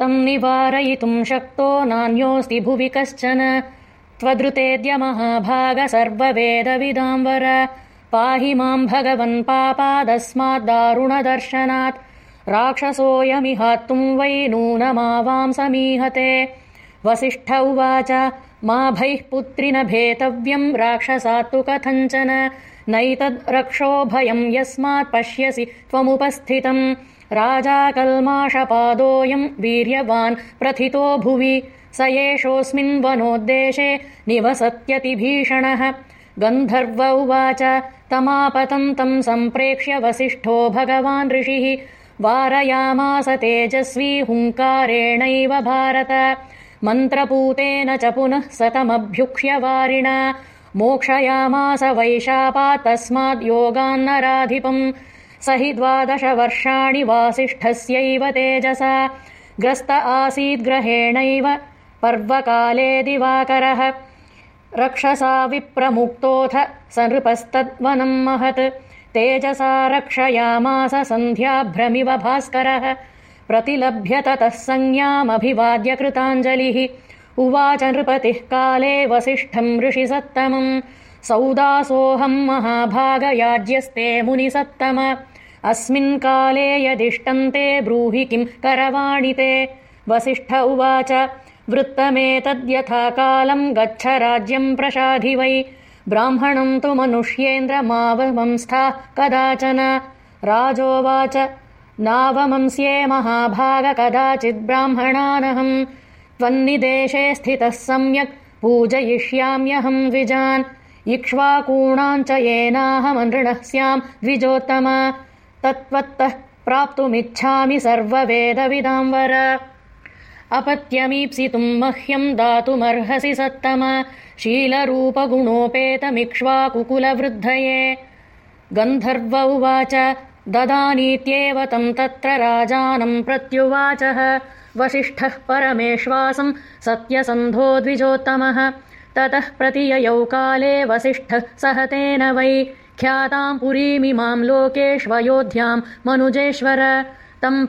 तम् निवारयितुम् शक्तो नान्योऽस्ति भुवि कश्चन। त्वदृतेऽद्य महाभाग सर्ववेदविदाम्बर। पाहि माम् भगवन् पापादस्माद्दारुणदर्शनात् राक्षसोऽयमिहात्तुम् वै नूनमावाम् समीहते। वसिष्ठ उवाच मा भैः पुत्रि न भेतव्यम् राक्षसात्तु कथञ्चन। नैतद् रक्षोभयम् यस्मात् पश्यसि त्वमुपस्थितम् राजा कल्माषपादोऽयम् वीर्यवान् प्रथितो भुवि। स एषोऽस्मिन् वनोद्देशे निवसत्यतिभीषणः। गन्धर्व उवाच तमापतन्तम् सम्प्रेक्ष्य वसिष्ठो भगवान् ऋषिः। वारयामास तेजस्वी हुङ्कारेणैव भारत। मन्त्रपूतेन च पुनः सतमभ्युक्ष्य वारिणा। मोक्षयामास वैशापात् तस्माद् योगान्नराधिपम् स हि द्वादशवर्षाणि वासिष्ठस्यैव तेजसा ग्रस्त आसीद्ग्रहेणैव पर्वकाले दिवाकरः। रक्षसा विप्रमुक्तोऽथ स नृपस्तद्वनम् महत्। तेजसा रक्षयामास सन्ध्याभ्रमिव भास्करः। प्रतिलभ्य ततः संज्ञामभिवाद्य कृताञ्जलिः। उवाच नृपतिः काले वसिष्ठम् ऋषिसत्तमम्। सौदासोऽहम् महाभागयाज्यस्ते मुनिसत्तम अस्मिन् काले यदिष्टन्ते ब्रूहि किम् करवाणि ते वसिष्ठ उवाच वृत्तमेतद्यथा कालम् गच्छ राज्यम् प्रशाधि वै। ब्राह्मणम् तु मनुष्येन्द्रमावमंस्थाः कदाचन। राजोवाच नावमंस्ये महाभाग कदाचिद्ब्राह्मणानहम् त्वन्निदेशे स्थितः सम्यक् पूजयिष्याम्यहम् द्विजान् इक्ष्वाकूणाम् च येनाहमनृणः स्याम् द्विजोत्तम तत्त्वत्तः प्राप्तुमिच्छामि सर्ववेदविदाम्बर। अपत्यमीप्सितुम् मह्यम् दातुमर्हसि सत्तम। शीलरूपगुणोपेतमिक्ष्वाकुकुलवृद्धये। गन्धर्व उवाच ददानीत्येव तम् तत्र राजानम् प्रत्युवाचः। वसिष्ठः परमेश्वासम् सत्यसन्धो द्विजोत्तमः। ततः प्रतिययौ काले वसिष्ठः सह तेन वै ख्याताम् पुरीमिमाम् लोकेष्वयोध्याम् मनुजेश्वर। तम्